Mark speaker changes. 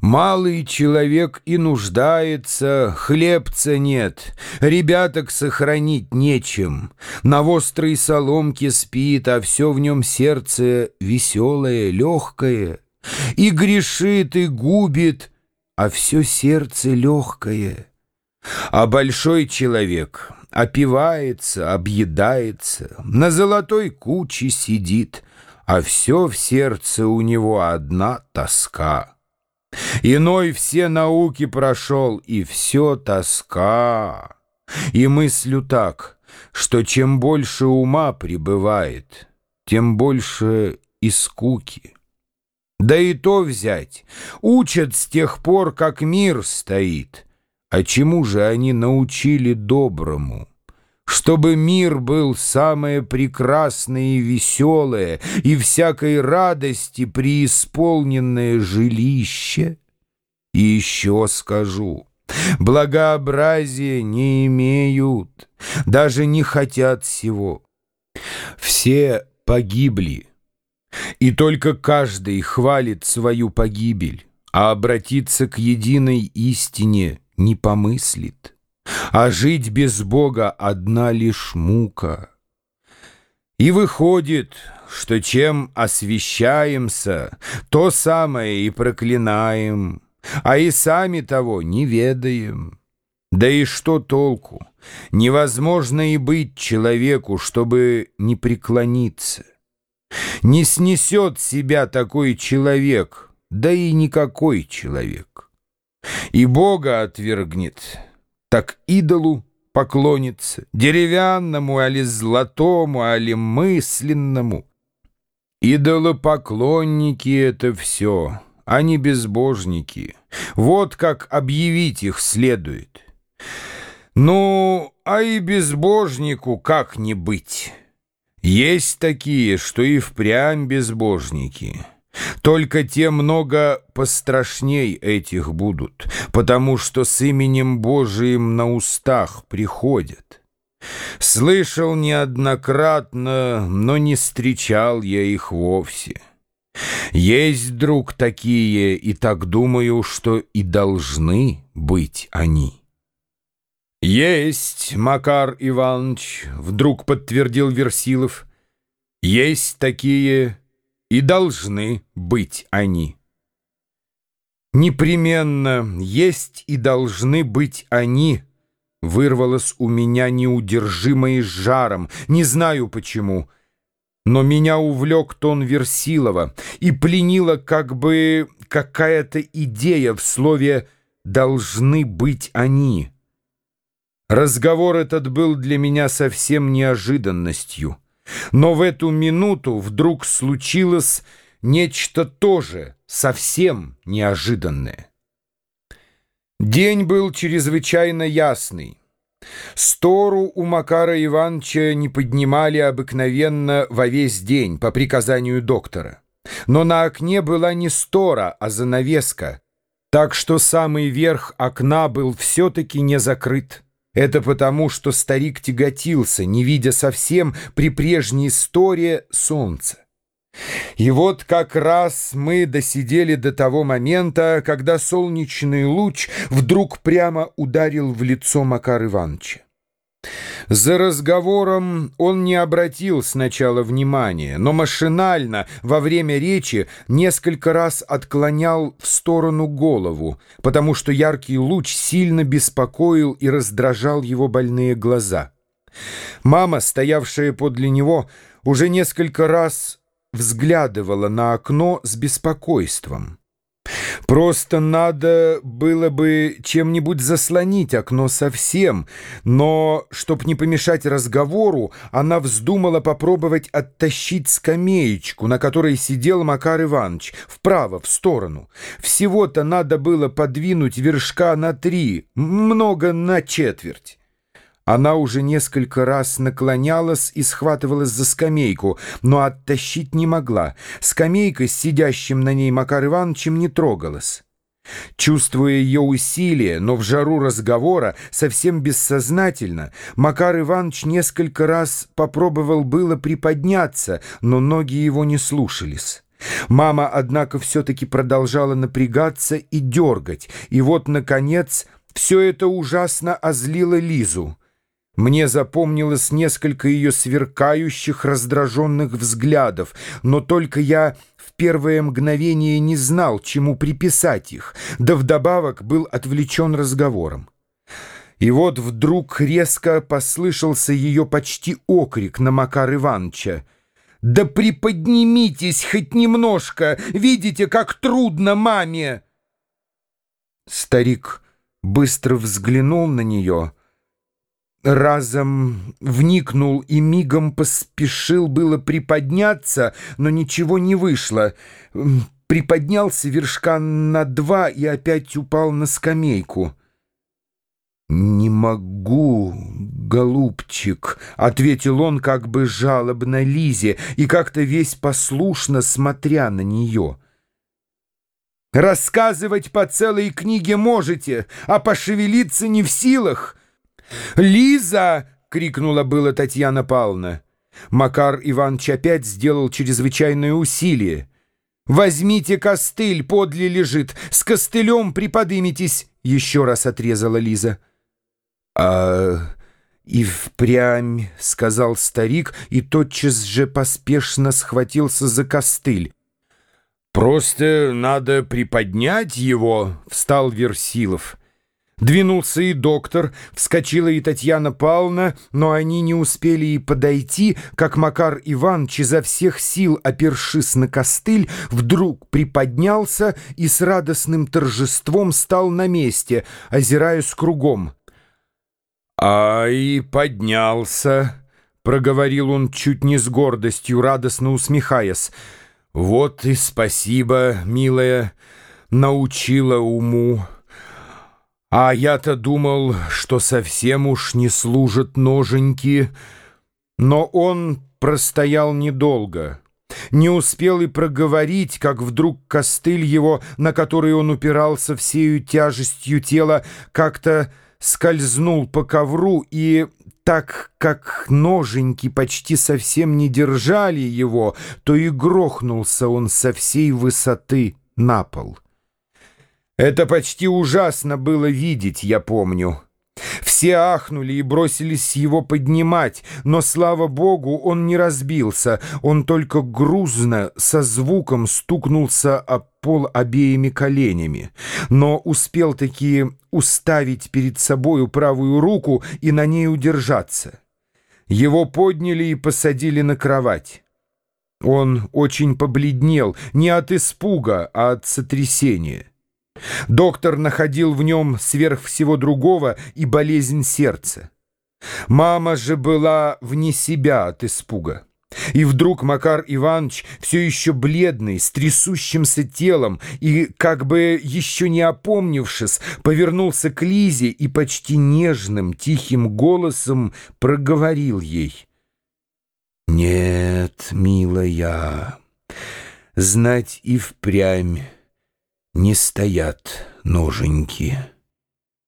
Speaker 1: Малый человек и нуждается, хлебца нет, ребяток сохранить нечем. На острой соломке спит, а все в нем сердце веселое, легкое. И грешит, и губит, а все сердце легкое. А большой человек опивается, объедается, на золотой куче сидит, а все в сердце у него одна тоска. Иной все науки прошел, и все тоска. И мыслю так, что чем больше ума прибывает, тем больше и скуки. Да и то взять, учат с тех пор, как мир стоит. А чему же они научили доброму? Чтобы мир был самое прекрасное и веселое, и всякой радости преисполненное жилище. И еще скажу, благообразия не имеют, даже не хотят всего. Все погибли, и только каждый хвалит свою погибель, а обратиться к единой истине не помыслит а жить без Бога одна лишь мука. И выходит, что чем освящаемся, то самое и проклинаем, а и сами того не ведаем. Да и что толку? Невозможно и быть человеку, чтобы не преклониться. Не снесет себя такой человек, да и никакой человек. И Бога отвергнет, так идолу поклонится, деревянному, али золотому, али мысленному. Идолопоклонники — это все, а не безбожники. Вот как объявить их следует. Ну, а и безбожнику как не быть? Есть такие, что и впрямь безбожники». Только те много пострашней этих будут, потому что с именем Божиим на устах приходят. Слышал неоднократно, но не встречал я их вовсе. Есть, друг, такие, и так думаю, что и должны быть они. «Есть, Макар Иванович», — вдруг подтвердил Версилов, — «есть такие, и должны быть они. Непременно есть и должны быть они, вырвалось у меня неудержимо и с жаром, не знаю почему, но меня увлек тон Версилова и пленила как бы какая-то идея в слове «должны быть они». Разговор этот был для меня совсем неожиданностью. Но в эту минуту вдруг случилось нечто тоже совсем неожиданное. День был чрезвычайно ясный. Стору у Макара Ивановича не поднимали обыкновенно во весь день по приказанию доктора. Но на окне была не стора, а занавеска, так что самый верх окна был все-таки не закрыт. Это потому, что старик тяготился, не видя совсем при прежней истории солнца. И вот как раз мы досидели до того момента, когда солнечный луч вдруг прямо ударил в лицо Макар Ивановича. За разговором он не обратил сначала внимания, но машинально во время речи несколько раз отклонял в сторону голову, потому что яркий луч сильно беспокоил и раздражал его больные глаза. Мама, стоявшая подле него, уже несколько раз взглядывала на окно с беспокойством. Просто надо было бы чем-нибудь заслонить окно совсем, но, чтоб не помешать разговору, она вздумала попробовать оттащить скамеечку, на которой сидел Макар Иванович, вправо, в сторону. Всего-то надо было подвинуть вершка на три, много на четверть. Она уже несколько раз наклонялась и схватывалась за скамейку, но оттащить не могла. Скамейка с сидящим на ней Макар Ивановичем не трогалась. Чувствуя ее усилие, но в жару разговора, совсем бессознательно, Макар Иванович несколько раз попробовал было приподняться, но ноги его не слушались. Мама, однако, все-таки продолжала напрягаться и дергать, и вот, наконец, все это ужасно озлило Лизу. Мне запомнилось несколько ее сверкающих, раздраженных взглядов, но только я в первое мгновение не знал, чему приписать их, да вдобавок был отвлечен разговором. И вот вдруг резко послышался ее почти окрик на Макар Ивановича. «Да приподнимитесь хоть немножко! Видите, как трудно маме!» Старик быстро взглянул на нее, разом вникнул и мигом поспешил было приподняться, но ничего не вышло. Приподнялся вершка на два и опять упал на скамейку. «Не могу, голубчик», — ответил он как бы жалобно Лизе и как-то весь послушно смотря на нее. «Рассказывать по целой книге можете, а пошевелиться не в силах». «Лиза!» — крикнула было Татьяна Павловна. Макар Иванович опять сделал чрезвычайное усилие. «Возьмите костыль, подле лежит, с костылем приподымитесь!» — еще раз отрезала Лиза. «А и впрямь», — сказал старик, и тотчас же поспешно схватился за костыль. «Просто надо приподнять его», — встал Версилов. Двинулся и доктор, вскочила и Татьяна Павловна, но они не успели и подойти, как Макар Иванович изо всех сил, опершись на костыль, вдруг приподнялся и с радостным торжеством стал на месте, озираясь кругом. «А и поднялся», — проговорил он чуть не с гордостью, радостно усмехаясь. «Вот и спасибо, милая, научила уму». А я-то думал, что совсем уж не служат ноженьки. Но он простоял недолго. Не успел и проговорить, как вдруг костыль его, на который он упирался всею тяжестью тела, как-то скользнул по ковру и... Так как ноженьки почти совсем не держали его, то и грохнулся он со всей высоты на пол. Это почти ужасно было видеть, я помню. Все ахнули и бросились его поднимать, но, слава богу, он не разбился. Он только грузно, со звуком стукнулся о пол обеими коленями, но успел таки уставить перед собою правую руку и на ней удержаться. Его подняли и посадили на кровать. Он очень побледнел не от испуга, а от сотрясения. Доктор находил в нем сверх всего другого и болезнь сердца. Мама же была вне себя от испуга. И вдруг Макар Иванович, все еще бледный, с трясущимся телом и, как бы еще не опомнившись, повернулся к Лизе и почти нежным, тихим голосом проговорил ей. «Нет, милая, знать и впрямь не стоят ноженьки.